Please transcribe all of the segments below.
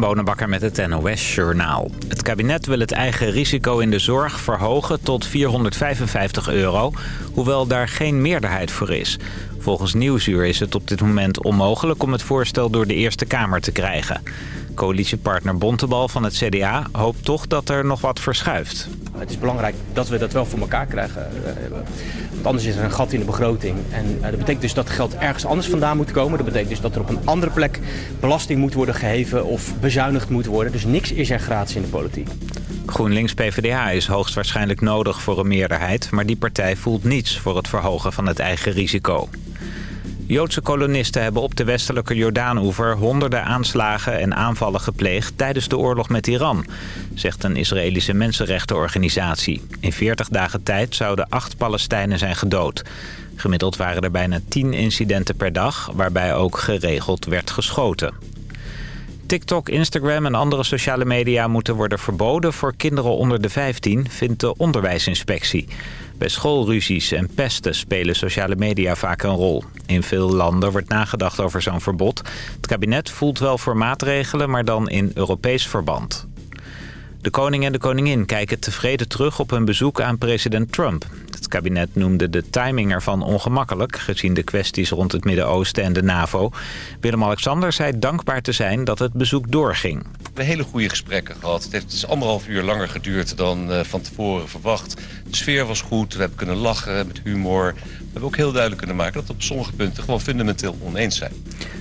Bonenbakker met het NOS Journaal. Het kabinet wil het eigen risico in de zorg verhogen tot 455 euro... hoewel daar geen meerderheid voor is. Volgens Nieuwsuur is het op dit moment onmogelijk om het voorstel door de Eerste Kamer te krijgen. Coalitiepartner Bontebal van het CDA hoopt toch dat er nog wat verschuift. Het is belangrijk dat we dat wel voor elkaar krijgen. Eh, want anders is er een gat in de begroting. En eh, dat betekent dus dat geld ergens anders vandaan moet komen. Dat betekent dus dat er op een andere plek belasting moet worden geheven of bezuinigd moet worden. Dus niks is er gratis in de politiek. GroenLinks PvdA is hoogstwaarschijnlijk nodig voor een meerderheid... maar die partij voelt niets voor het verhogen van het eigen risico. Joodse kolonisten hebben op de westelijke Jordaanoever honderden aanslagen en aanvallen gepleegd tijdens de oorlog met Iran, zegt een Israëlische mensenrechtenorganisatie. In 40 dagen tijd zouden acht Palestijnen zijn gedood. Gemiddeld waren er bijna 10 incidenten per dag, waarbij ook geregeld werd geschoten. TikTok, Instagram en andere sociale media moeten worden verboden voor kinderen onder de 15, vindt de onderwijsinspectie. Bij schoolruzies en pesten spelen sociale media vaak een rol. In veel landen wordt nagedacht over zo'n verbod. Het kabinet voelt wel voor maatregelen, maar dan in Europees verband. De koning en de koningin kijken tevreden terug op hun bezoek aan president Trump. Het kabinet noemde de timing ervan ongemakkelijk... gezien de kwesties rond het Midden-Oosten en de NAVO. Willem-Alexander zei dankbaar te zijn dat het bezoek doorging. We hebben hele goede gesprekken gehad. Het heeft dus anderhalf uur langer geduurd dan uh, van tevoren verwacht. De sfeer was goed, we hebben kunnen lachen met humor. We hebben ook heel duidelijk kunnen maken dat we op sommige punten... gewoon fundamenteel oneens zijn.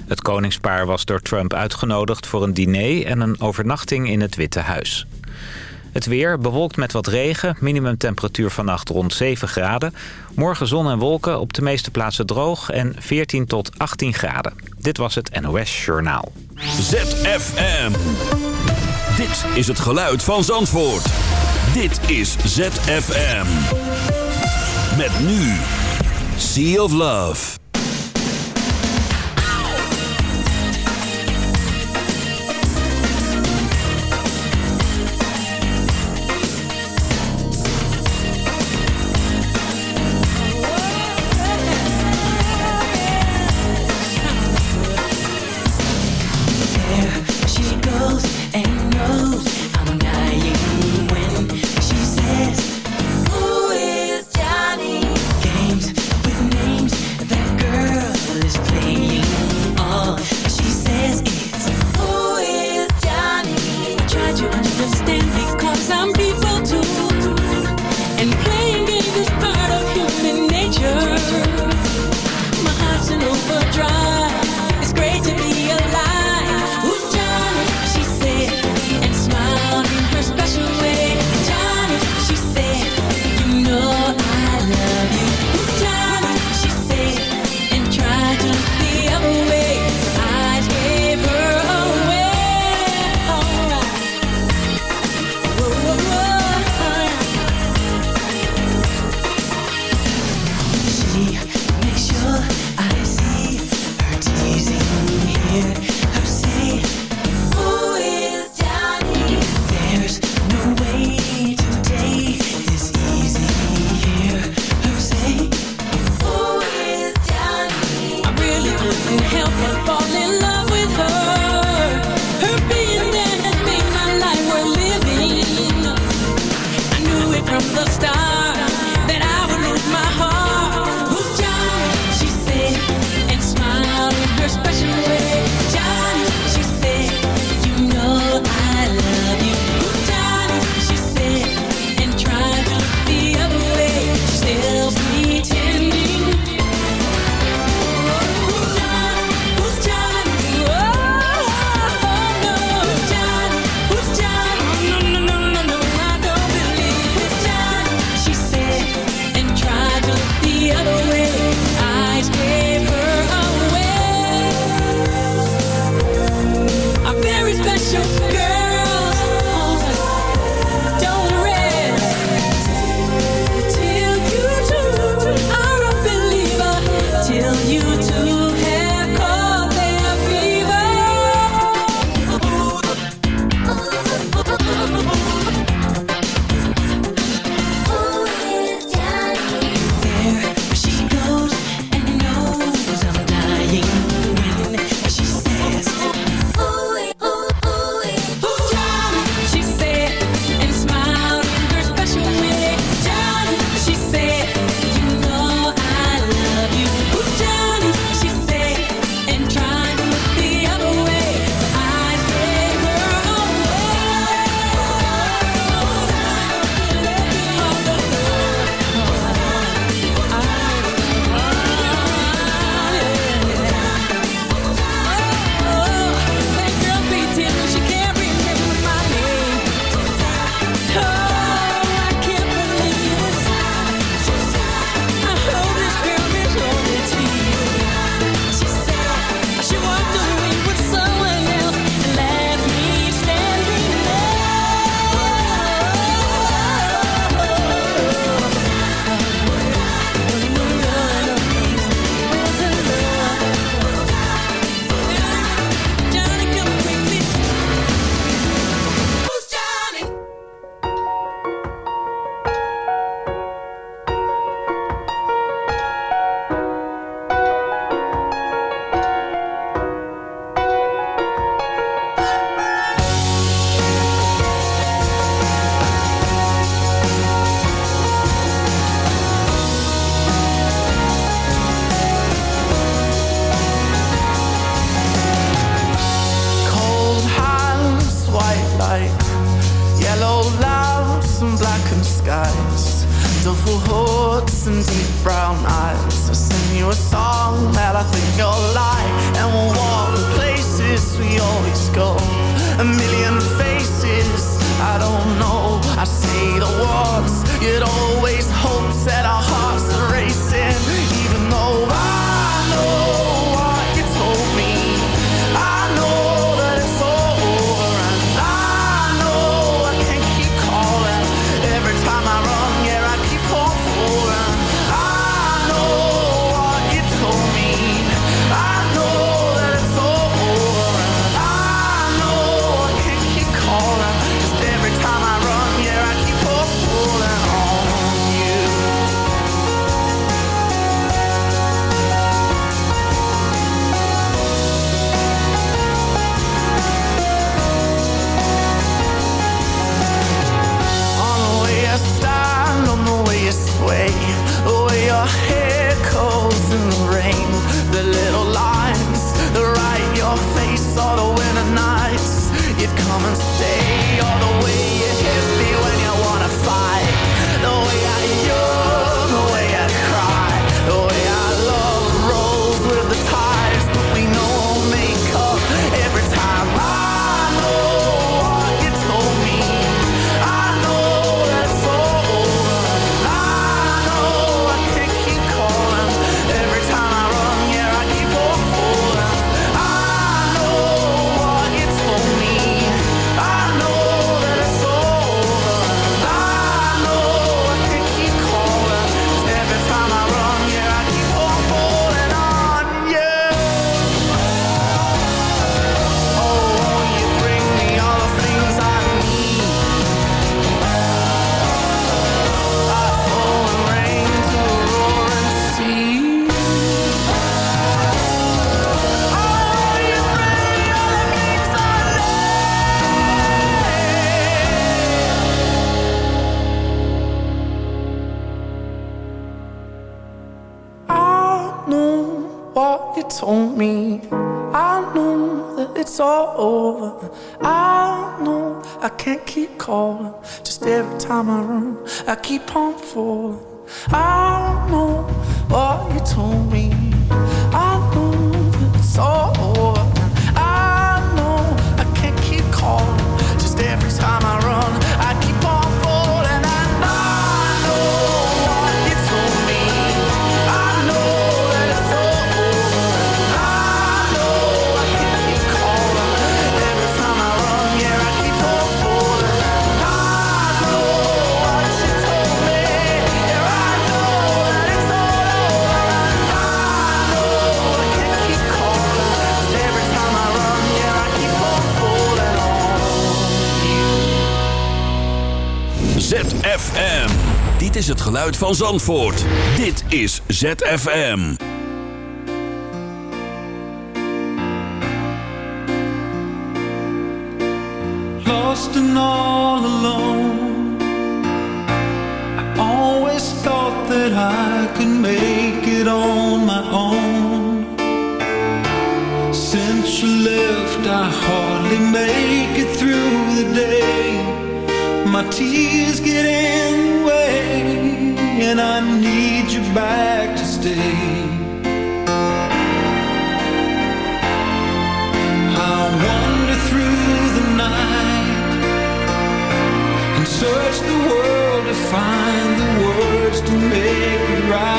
Het koningspaar was door Trump uitgenodigd voor een diner... en een overnachting in het Witte Huis. Het weer bewolkt met wat regen. Minimumtemperatuur vannacht rond 7 graden. Morgen zon en wolken, op de meeste plaatsen droog en 14 tot 18 graden. Dit was het NOS Journaal. ZFM. Dit is het geluid van Zandvoort. Dit is ZFM. Met nu. Sea of Love. keep on falling. geluid van Zandvoort. Dit is ZFM. Lost and all alone. I always thought that I could make it on my own. Since you left, I hardly make it through the day. My tears back to stay. I wander through the night and search the world to find the words to make it right.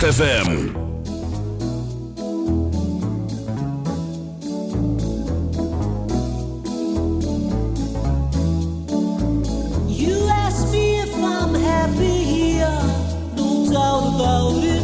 ZFM. You ask me if I'm happy here, no doubt about it.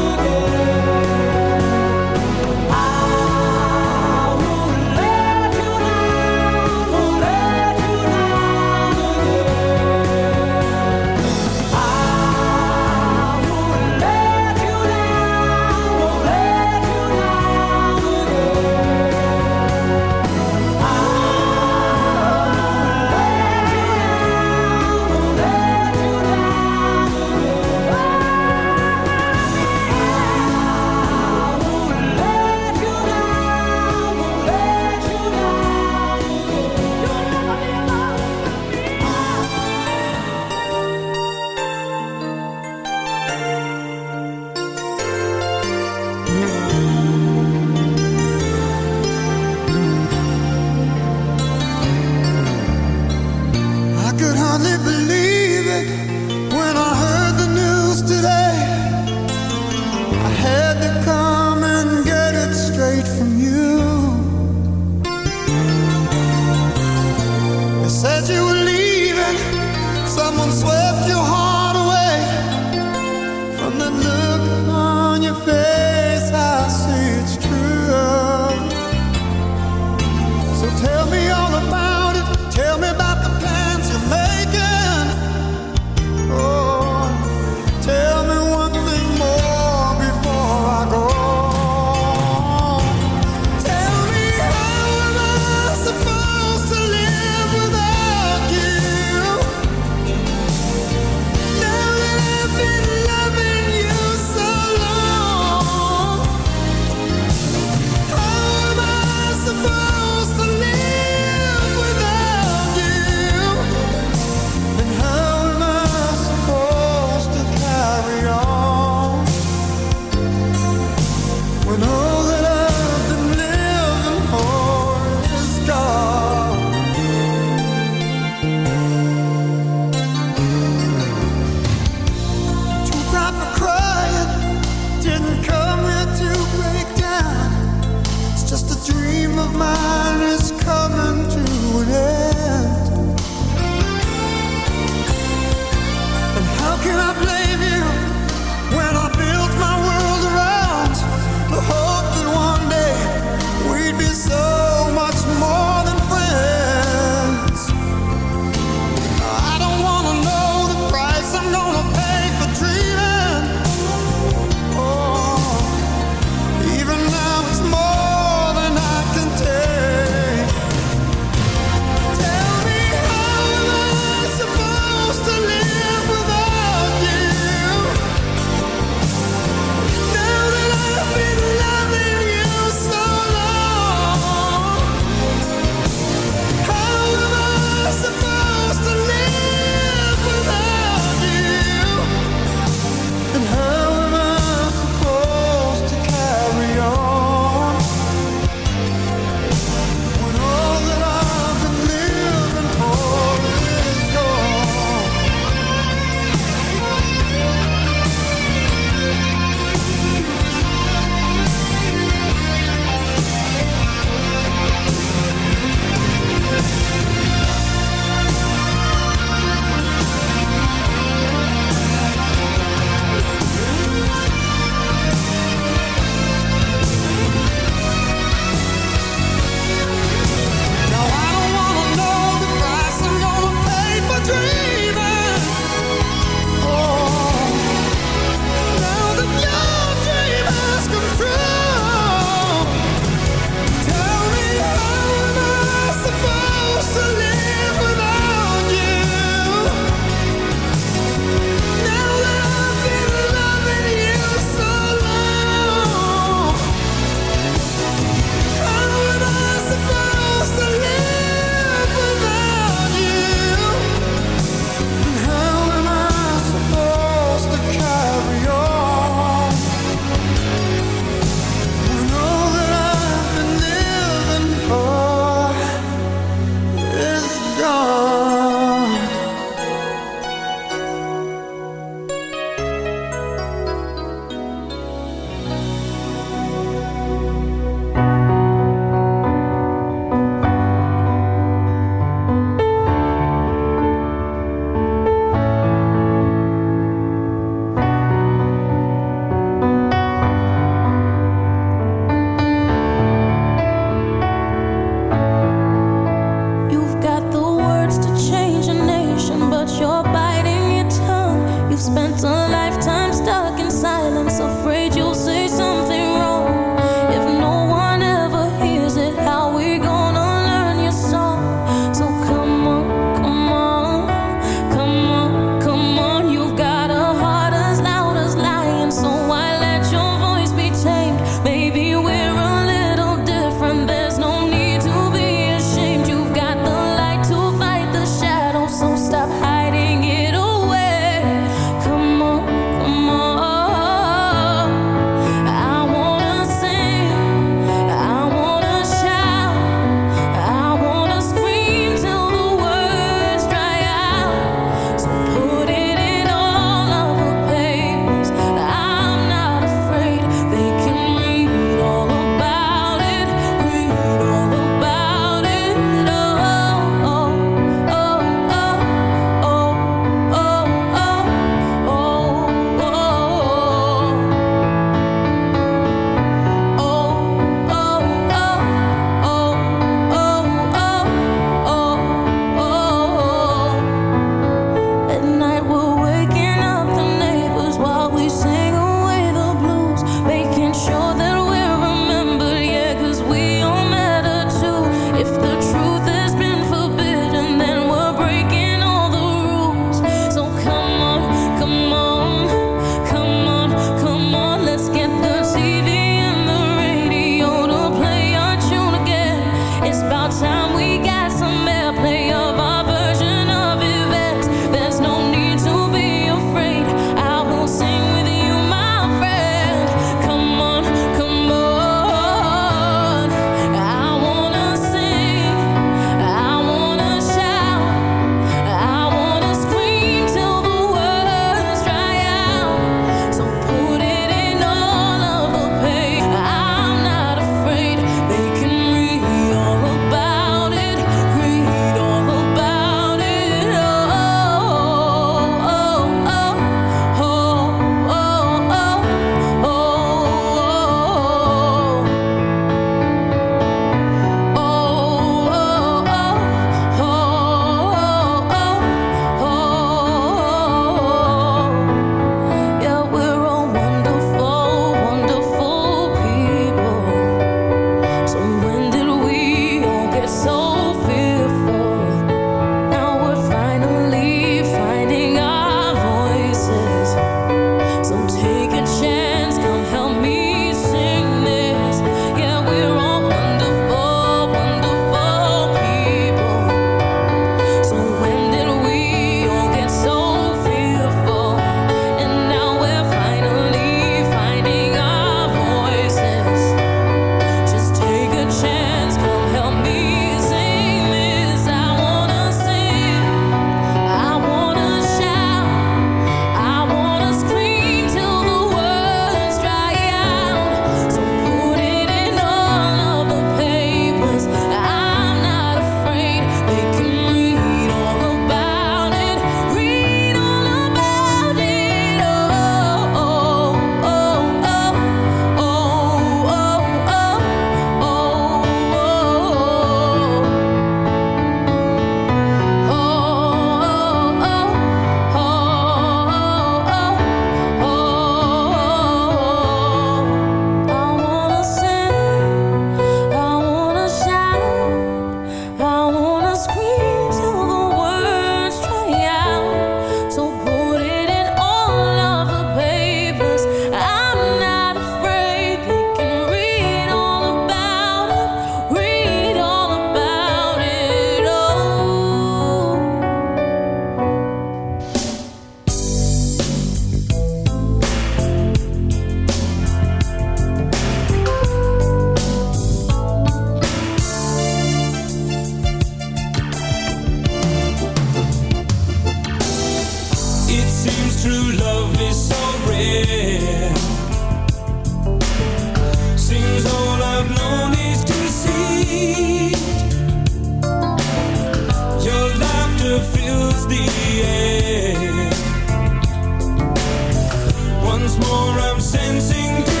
Once more I'm sensing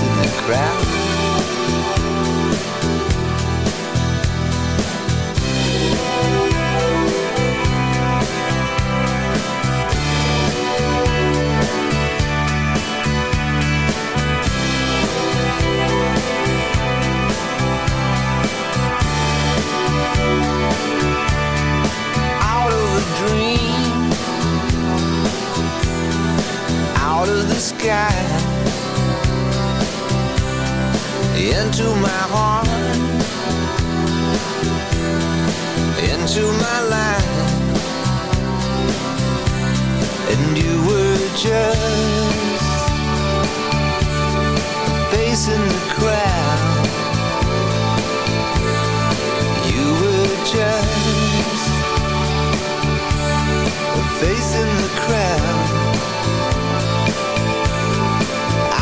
in of the crowd. Dream, out of the sky into my heart, into my life, and you were just facing the crowd. You were just facing the crowd.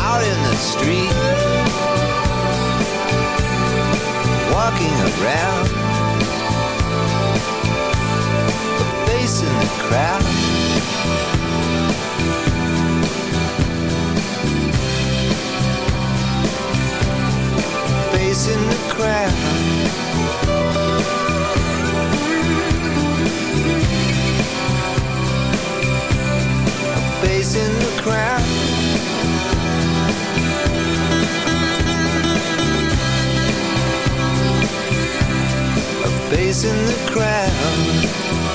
Out in the street, around, facing the crowd. Facing the crowd. Facing the crowd.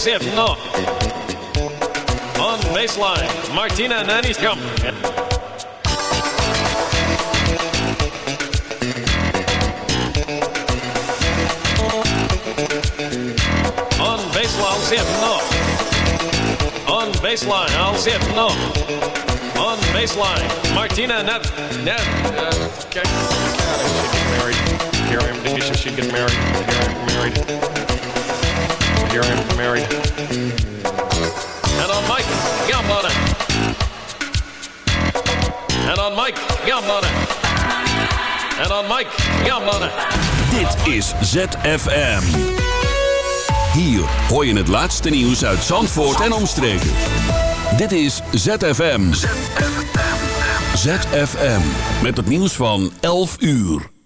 Six no. On baseline, Martina Nanny's coming. On baseline, I'll see no. On baseline, I'll see no. On baseline, Martina Net. Net. Uh, okay. Married. Here I am. She should get married. Married. hear him married. And on Mike Gambada. And on Mike Gambada. And on Mike Gambada. Dit is ZFM. Hier hoor je het laatste nieuws uit Zandvoort en omstreken. Dit is ZFM. ZFM. ZFM. Met het nieuws van 11 uur.